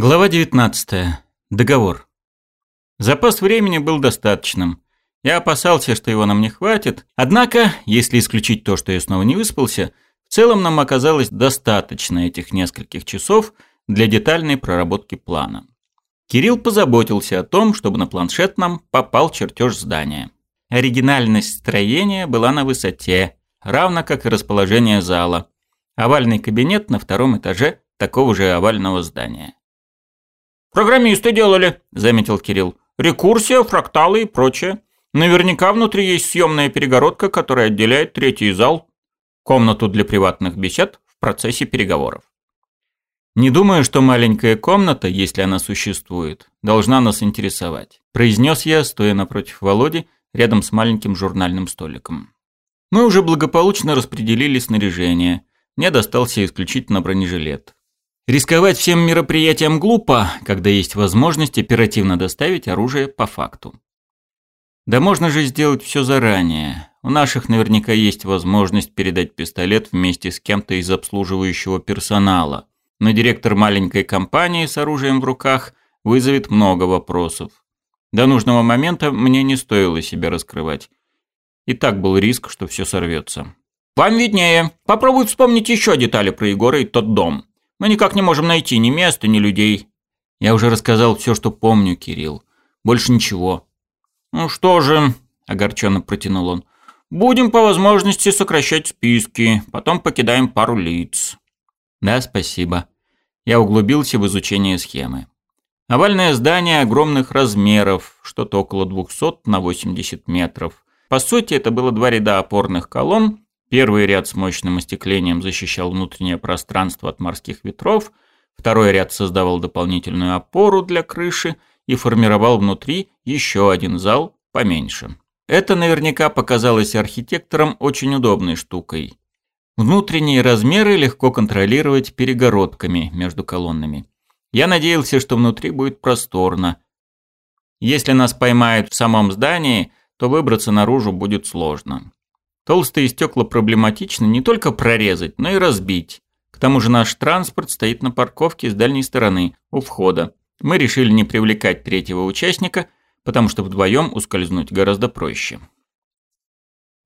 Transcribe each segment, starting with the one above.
Глава 19. Договор. Запас времени был достаточным. Я опасался, что его нам не хватит. Однако, если исключить то, что я снова не выспался, в целом нам оказалось достаточно этих нескольких часов для детальной проработки плана. Кирилл позаботился о том, чтобы на планшет нам попал чертеж здания. Оригинальность строения была на высоте, равно как и расположение зала. Овальный кабинет на втором этаже такого же овального здания. «Программисты делали», — заметил Кирилл. «Рекурсия, фракталы и прочее. Наверняка внутри есть съемная перегородка, которая отделяет третий зал, комнату для приватных бесед в процессе переговоров». «Не думаю, что маленькая комната, если она существует, должна нас интересовать», – произнес я, стоя напротив Володи, рядом с маленьким журнальным столиком. Мы уже благополучно распределили снаряжение. Мне достался исключительно бронежилет. Рисковать всем мероприятием глупо, когда есть возможность оперативно доставить оружие по факту. Да можно же сделать все заранее. У наших наверняка есть возможность передать пистолет вместе с кем-то из обслуживающего персонала. Но директор маленькой компании с оружием в руках вызовет много вопросов. До нужного момента мне не стоило себя раскрывать. И так был риск, что все сорвется. «Вам виднее. Попробуй вспомнить еще детали про Егора и тот дом. Мы никак не можем найти ни места, ни людей. Я уже рассказал все, что помню, Кирилл. Больше ничего. Ну что же, огорченно протянул он. Будем по возможности сокращать списки, потом покидаем пару лиц. Да, спасибо. Я углубился в изучение схемы. Овальное здание огромных размеров, что-то около 200 на 80 метров. По сути, это было два ряда опорных колонн, Первый ряд с мощным остеклением защищал внутреннее пространство от морских ветров, второй ряд создавал дополнительную опору для крыши и формировал внутри еще один зал поменьше. Это наверняка показалось архитекторам очень удобной штукой. Внутренние размеры легко контролировать перегородками между колоннами. Я надеялся, что внутри будет просторно. Если нас поймают в самом здании, то выбраться наружу будет сложно. Толстые стекла проблематично не только прорезать, но и разбить. К тому же наш транспорт стоит на парковке с дальней стороны, у входа. Мы решили не привлекать третьего участника, потому что вдвоем ускользнуть гораздо проще.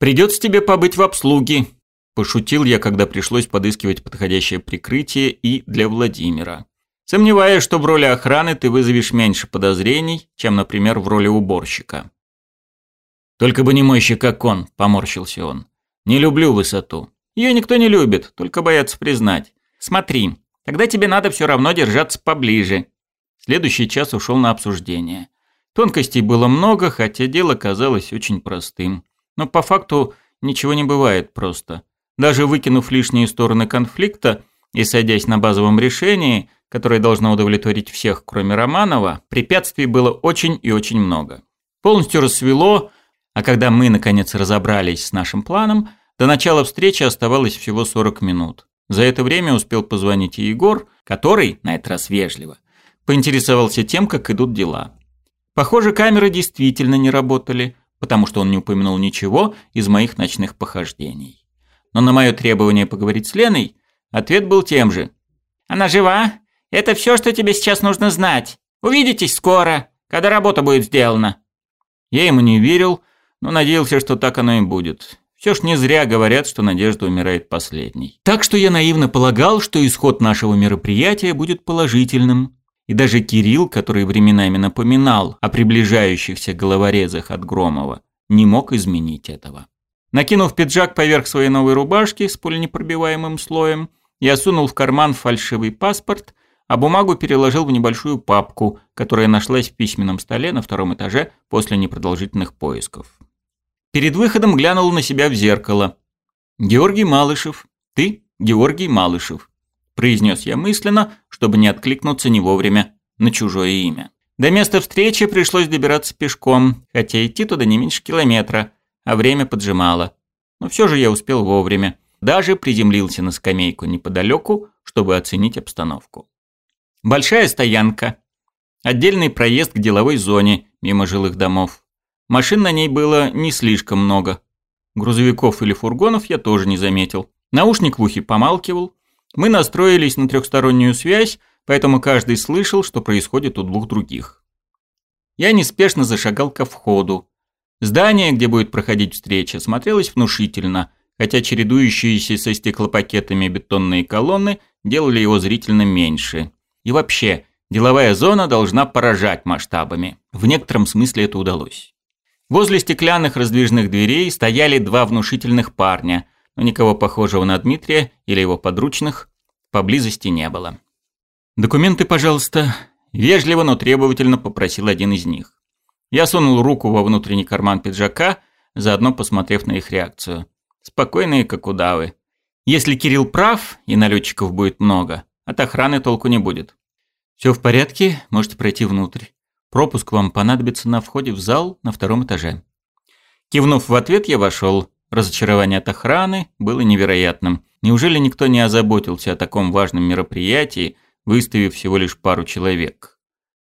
«Придется тебе побыть в обслуге», – пошутил я, когда пришлось подыскивать подходящее прикрытие и для Владимира. Сомневаюсь, что в роли охраны ты вызовешь меньше подозрений, чем, например, в роли уборщика. «Только бы не мойщик, как он», – поморщился он. «Не люблю высоту. Ее никто не любит, только боятся признать. Смотри, тогда тебе надо все равно держаться поближе». Следующий час ушел на обсуждение. Тонкостей было много, хотя дело казалось очень простым. Но по факту ничего не бывает просто. Даже выкинув лишние стороны конфликта и садясь на базовом решении, которое должно удовлетворить всех, кроме Романова, препятствий было очень и очень много. Полностью рассвело, а когда мы, наконец, разобрались с нашим планом, до начала встречи оставалось всего 40 минут. За это время успел позвонить и Егор, который, на этот раз вежливо, поинтересовался тем, как идут дела. Похоже, камеры действительно не работали, потому что он не упомянул ничего из моих ночных похождений. Но на мое требование поговорить с Леной, ответ был тем же. «Она жива? Это все, что тебе сейчас нужно знать. Увидитесь скоро, когда работа будет сделана». Я ему не верил, но надеялся, что так оно и будет. Все ж не зря говорят, что надежда умирает последней. Так что я наивно полагал, что исход нашего мероприятия будет положительным. И даже Кирилл, который временами напоминал о приближающихся головорезах от Громова, не мог изменить этого. Накинув пиджак поверх своей новой рубашки с пуленепробиваемым слоем, я сунул в карман фальшивый паспорт, а бумагу переложил в небольшую папку, которая нашлась в письменном столе на втором этаже после непродолжительных поисков. Перед выходом глянул на себя в зеркало. «Георгий Малышев. Ты Георгий Малышев», – произнес я мысленно, чтобы не откликнуться не вовремя на чужое имя. До места встречи пришлось добираться пешком, хотя идти туда не меньше километра, а время поджимало. Но все же я успел вовремя. Даже приземлился на скамейку неподалеку, чтобы оценить обстановку. Большая стоянка. Отдельный проезд к деловой зоне мимо жилых домов. Машин на ней было не слишком много. Грузовиков или фургонов я тоже не заметил. Наушник в ухе помалкивал. Мы настроились на трехстороннюю связь, поэтому каждый слышал, что происходит у двух других. Я неспешно зашагал ко входу. Здание, где будет проходить встреча, смотрелось внушительно, хотя чередующиеся со стеклопакетами бетонные колонны делали его зрительно меньше. И вообще, деловая зона должна поражать масштабами. В некотором смысле это удалось. Возле стеклянных раздвижных дверей стояли два внушительных парня, но никого похожего на Дмитрия или его подручных поблизости не было. «Документы, пожалуйста», – вежливо, но требовательно попросил один из них. Я сунул руку во внутренний карман пиджака, заодно посмотрев на их реакцию. Спокойные, как удавы. Если Кирилл прав, и налетчиков будет много, от охраны толку не будет. Все в порядке, можете пройти внутрь. Пропуск вам понадобится на входе в зал на втором этаже. Кивнув в ответ, я вошел. Разочарование от охраны было невероятным. Неужели никто не озаботился о таком важном мероприятии, выставив всего лишь пару человек?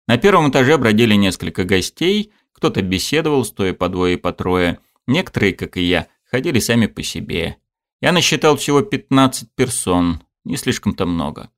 На первом этаже бродили несколько гостей, кто-то беседовал, стоя по двое и по трое. Некоторые, как и я, ходили сами по себе. Я насчитал всего 15 персон, не слишком-то много.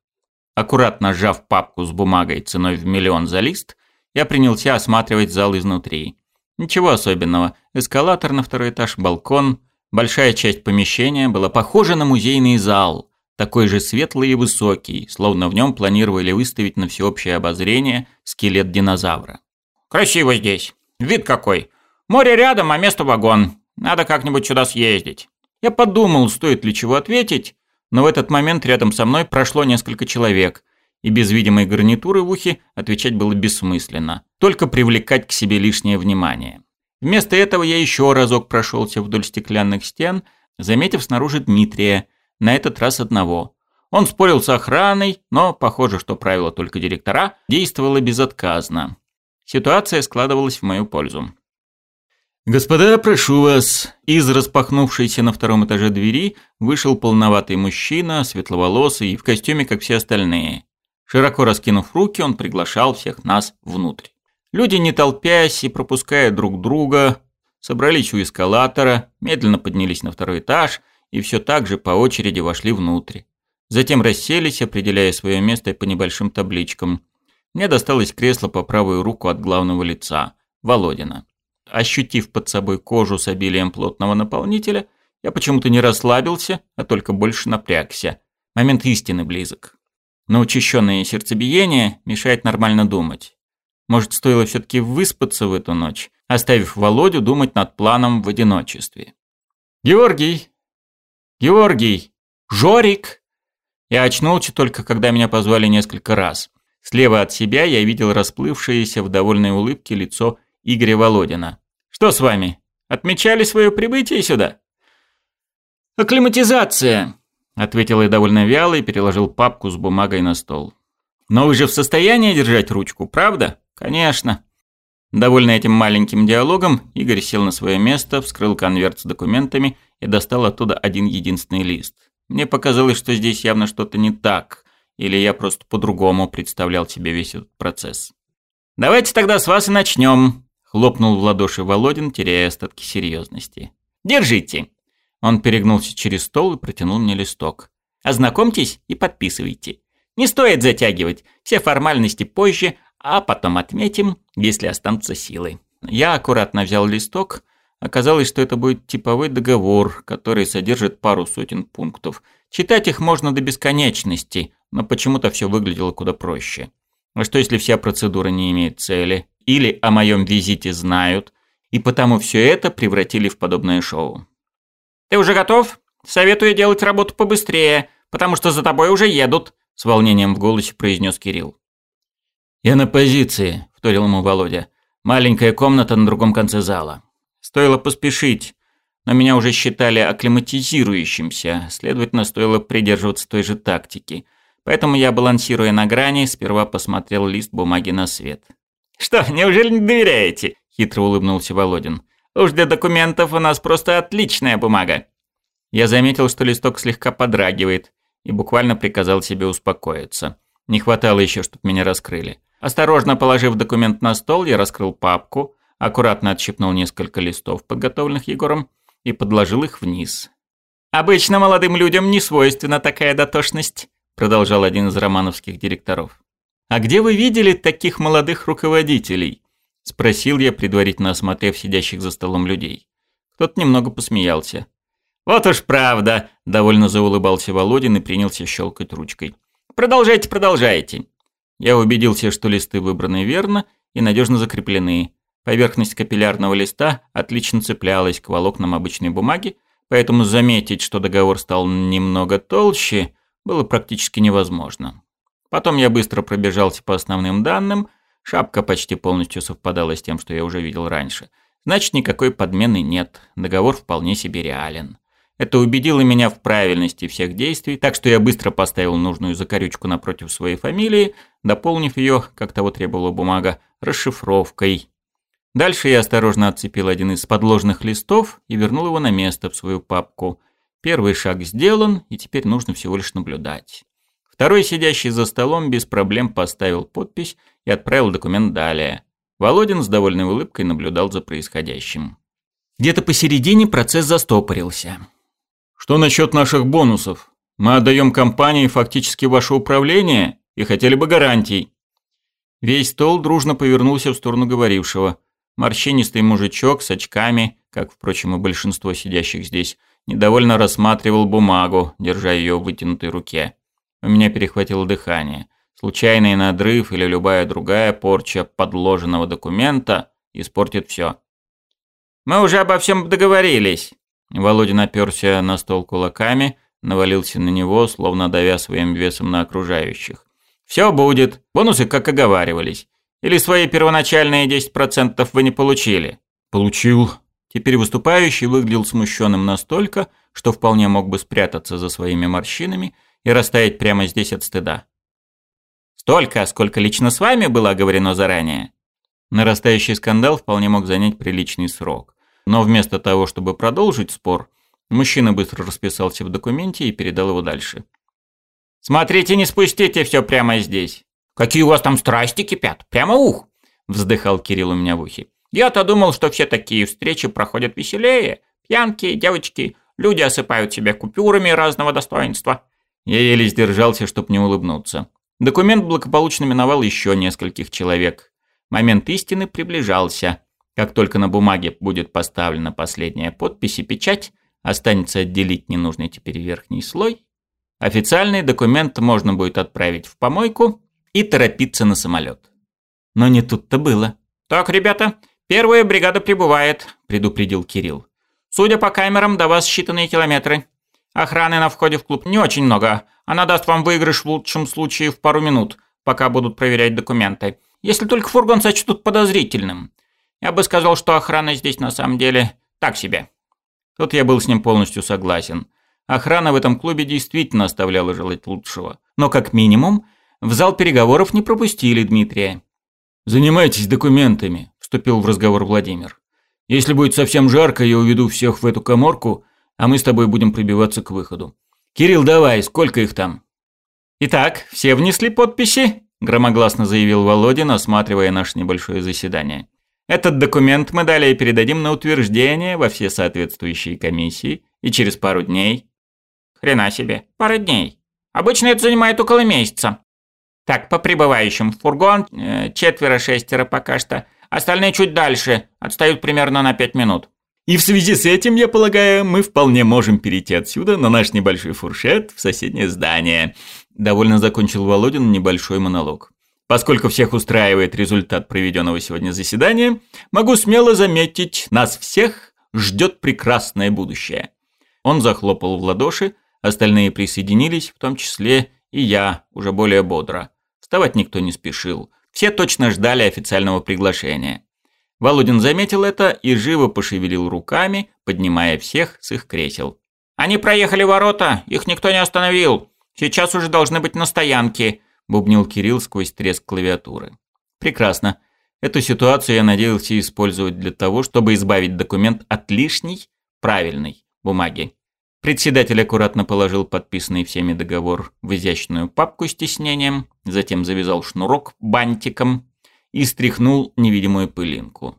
Аккуратно сжав папку с бумагой ценой в миллион за лист, я принялся осматривать зал изнутри. Ничего особенного. Эскалатор на второй этаж, балкон, Большая часть помещения была похожа на музейный зал, такой же светлый и высокий, словно в нем планировали выставить на всеобщее обозрение скелет динозавра. «Красиво здесь. Вид какой. Море рядом, а место вагон. Надо как-нибудь сюда съездить». Я подумал, стоит ли чего ответить, но в этот момент рядом со мной прошло несколько человек, и без видимой гарнитуры в ухе отвечать было бессмысленно, только привлекать к себе лишнее внимание. Вместо этого я еще разок прошелся вдоль стеклянных стен, заметив снаружи Дмитрия, на этот раз одного. Он спорил с охраной, но, похоже, что правило только директора, действовало безотказно. Ситуация складывалась в мою пользу. «Господа, прошу вас!» Из распахнувшейся на втором этаже двери вышел полноватый мужчина, светловолосый в костюме, как все остальные. Широко раскинув руки, он приглашал всех нас внутрь. Люди, не толпясь и пропуская друг друга, собрались у эскалатора, медленно поднялись на второй этаж и все так же по очереди вошли внутрь. Затем расселись, определяя свое место по небольшим табличкам. Мне досталось кресло по правую руку от главного лица, Володина. Ощутив под собой кожу с обилием плотного наполнителя, я почему-то не расслабился, а только больше напрягся. Момент истины близок. Но учащенное сердцебиение мешает нормально думать. Может, стоило все-таки выспаться в эту ночь, оставив Володю думать над планом в одиночестве. «Георгий! Георгий! Жорик!» Я очнулся только, когда меня позвали несколько раз. Слева от себя я видел расплывшееся в довольной улыбке лицо Игоря Володина. «Что с вами? Отмечали свое прибытие сюда?» «Акклиматизация!» – ответил я довольно вяло и переложил папку с бумагой на стол. «Но вы же в состоянии держать ручку, правда?» «Конечно». Довольный этим маленьким диалогом, Игорь сел на свое место, вскрыл конверт с документами и достал оттуда один единственный лист. Мне показалось, что здесь явно что-то не так, или я просто по-другому представлял себе весь этот процесс. «Давайте тогда с вас и начнем», – хлопнул в ладоши Володин, теряя остатки серьезности. «Держите». Он перегнулся через стол и протянул мне листок. «Ознакомьтесь и подписывайте. Не стоит затягивать, все формальности позже, а потом отметим, если останутся силы. Я аккуратно взял листок. Оказалось, что это будет типовой договор, который содержит пару сотен пунктов. Читать их можно до бесконечности, но почему-то все выглядело куда проще. А что если вся процедура не имеет цели? Или о моем визите знают, и потому все это превратили в подобное шоу. «Ты уже готов? Советую делать работу побыстрее, потому что за тобой уже едут», с волнением в голосе произнес Кирилл. «Я на позиции», – вторил ему Володя. «Маленькая комната на другом конце зала». Стоило поспешить, но меня уже считали акклиматизирующимся, следовательно, стоило придерживаться той же тактики. Поэтому я, балансируя на грани, сперва посмотрел лист бумаги на свет. «Что, неужели не доверяете?» – хитро улыбнулся Володин. «Уж для документов у нас просто отличная бумага». Я заметил, что листок слегка подрагивает, и буквально приказал себе успокоиться. Не хватало еще, чтобы меня раскрыли. Осторожно положив документ на стол, я раскрыл папку, аккуратно отщипнул несколько листов, подготовленных Егором, и подложил их вниз. «Обычно молодым людям не свойственна такая дотошность», продолжал один из романовских директоров. «А где вы видели таких молодых руководителей?» – спросил я, предварительно осмотрев сидящих за столом людей. Кто-то немного посмеялся. «Вот уж правда!» – довольно заулыбался Володин и принялся щелкать ручкой. «Продолжайте, продолжайте!» Я убедился, что листы выбраны верно и надежно закреплены. Поверхность капиллярного листа отлично цеплялась к волокнам обычной бумаги, поэтому заметить, что договор стал немного толще, было практически невозможно. Потом я быстро пробежался по основным данным, шапка почти полностью совпадала с тем, что я уже видел раньше. Значит, никакой подмены нет, договор вполне себе реален. Это убедило меня в правильности всех действий, так что я быстро поставил нужную закорючку напротив своей фамилии, дополнив ее, как того требовала бумага, расшифровкой. Дальше я осторожно отцепил один из подложных листов и вернул его на место в свою папку. Первый шаг сделан, и теперь нужно всего лишь наблюдать. Второй, сидящий за столом, без проблем поставил подпись и отправил документ далее. Володин с довольной улыбкой наблюдал за происходящим. Где-то посередине процесс застопорился. «Что насчет наших бонусов? Мы отдаем компании фактически ваше управление и хотели бы гарантий». Весь стол дружно повернулся в сторону говорившего – Морщинистый мужичок с очками, как, впрочем, и большинство сидящих здесь, недовольно рассматривал бумагу, держа ее в вытянутой руке. У меня перехватило дыхание. Случайный надрыв или любая другая порча подложенного документа испортит все. «Мы уже обо всем договорились!» Володя наперся на стол кулаками, навалился на него, словно давя своим весом на окружающих. «Все будет. Бонусы, как оговаривались. Или свои первоначальные 10% вы не получили? Получил. Теперь выступающий выглядел смущенным настолько, что вполне мог бы спрятаться за своими морщинами и растаять прямо здесь от стыда. Столько, сколько лично с вами было оговорено заранее. Нарастающий скандал вполне мог занять приличный срок. Но вместо того, чтобы продолжить спор, мужчина быстро расписался в документе и передал его дальше. «Смотрите, не спустите все прямо здесь. Какие у вас там страсти кипят? Прямо ух!» – вздыхал Кирилл у меня в ухе. «Я-то думал, что все такие встречи проходят веселее. Пьянки, девочки, люди осыпают себя купюрами разного достоинства». Я еле сдержался, чтобы не улыбнуться. Документ благополучно миновал еще нескольких человек. Момент истины приближался. Как только на бумаге будет поставлена последняя подпись и печать, останется отделить ненужный теперь верхний слой. Официальный документ можно будет отправить в помойку, и торопиться на самолет. Но не тут-то было. «Так, ребята, первая бригада прибывает», – предупредил Кирилл. «Судя по камерам, до вас считанные километры. Охраны на входе в клуб не очень много. Она даст вам выигрыш в лучшем случае в пару минут, пока будут проверять документы. Если только фургон сочтут подозрительным. Я бы сказал, что охрана здесь на самом деле так себе». Тут я был с ним полностью согласен. Охрана в этом клубе действительно оставляла желать лучшего. Но как минимум – в зал переговоров не пропустили Дмитрия. «Занимайтесь документами», – вступил в разговор Владимир. «Если будет совсем жарко, я уведу всех в эту коморку, а мы с тобой будем прибиваться к выходу. Кирилл, давай, сколько их там?» «Итак, все внесли подписи?» – громогласно заявил Володин, осматривая наше небольшое заседание. «Этот документ мы далее передадим на утверждение во все соответствующие комиссии и через пару дней». «Хрена себе, пара дней. Обычно это занимает около месяца», так, по прибывающим. Фургон э, четверо-шестеро пока что. Остальные чуть дальше. Отстают примерно на пять минут. И в связи с этим, я полагаю, мы вполне можем перейти отсюда на наш небольшой фуршет в соседнее здание. Довольно закончил Володин небольшой монолог. Поскольку всех устраивает результат проведенного сегодня заседания, могу смело заметить, нас всех ждет прекрасное будущее. Он захлопал в ладоши, остальные присоединились, в том числе и я, уже более бодро. Вставать никто не спешил. Все точно ждали официального приглашения. Володин заметил это и живо пошевелил руками, поднимая всех с их кресел. «Они проехали ворота, их никто не остановил. Сейчас уже должны быть на стоянке», – бубнил Кирилл сквозь треск клавиатуры. «Прекрасно. Эту ситуацию я надеялся использовать для того, чтобы избавить документ от лишней, правильной бумаги. Председатель аккуратно положил подписанный всеми договор в изящную папку с тиснением, затем завязал шнурок бантиком и стряхнул невидимую пылинку.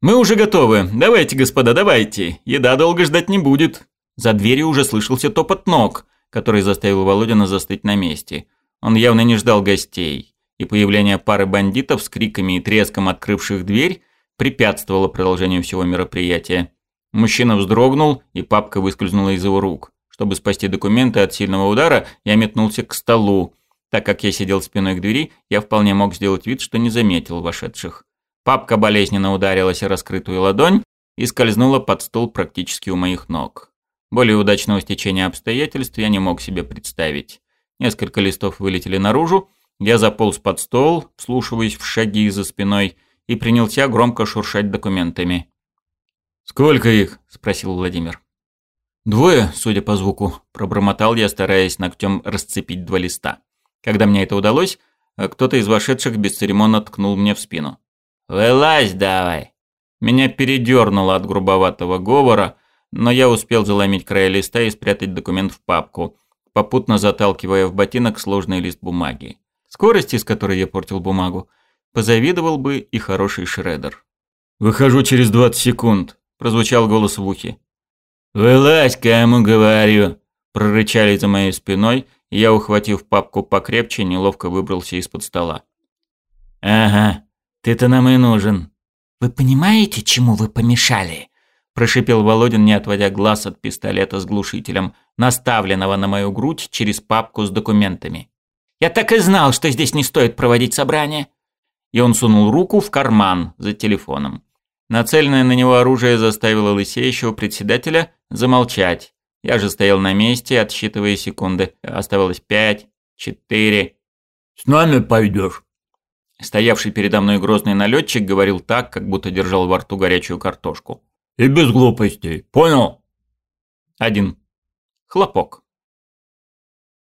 «Мы уже готовы. Давайте, господа, давайте. Еда долго ждать не будет». За дверью уже слышался топот ног, который заставил Володина застыть на месте. Он явно не ждал гостей. и появление пары бандитов с криками и треском открывших дверь препятствовало продолжению всего мероприятия. Мужчина вздрогнул, и папка выскользнула из его рук. Чтобы спасти документы от сильного удара, я метнулся к столу. Так как я сидел спиной к двери, я вполне мог сделать вид, что не заметил вошедших. Папка болезненно ударилась о раскрытую ладонь и скользнула под стол практически у моих ног. Более удачного стечения обстоятельств я не мог себе представить. Несколько листов вылетели наружу, я заполз под стол, вслушиваясь в шаги за спиной, и принялся громко шуршать документами. «Сколько их?» – спросил Владимир. «Двое, судя по звуку», – пробормотал я, стараясь ногтем расцепить два листа. Когда мне это удалось, кто-то из вошедших бесцеремонно ткнул мне в спину. «Вылазь давай!» Меня передернуло от грубоватого говора, но я успел заломить края листа и спрятать документ в папку, попутно заталкивая в ботинок сложный лист бумаги. Скорости, с которой я портил бумагу, позавидовал бы и хороший шредер. «Выхожу через 20 секунд», – прозвучал голос в ухе. «Вылазь, кому говорю!» – прорычали за моей спиной, я, ухватив папку покрепче, неловко выбрался из-под стола. «Ага, ты-то нам и нужен». «Вы понимаете, чему вы помешали?» прошипел Володин, не отводя глаз от пистолета с глушителем, наставленного на мою грудь через папку с документами. «Я так и знал, что здесь не стоит проводить собрание!» И он сунул руку в карман за телефоном. Нацеленное на него оружие заставило лысеющего председателя замолчать. Я же стоял на месте, отсчитывая секунды. Оставалось пять, четыре. «С нами пойдешь?» Стоявший передо мной грозный налетчик говорил так, как будто держал во рту горячую картошку. И без глупостей. Понял? Один. Хлопок.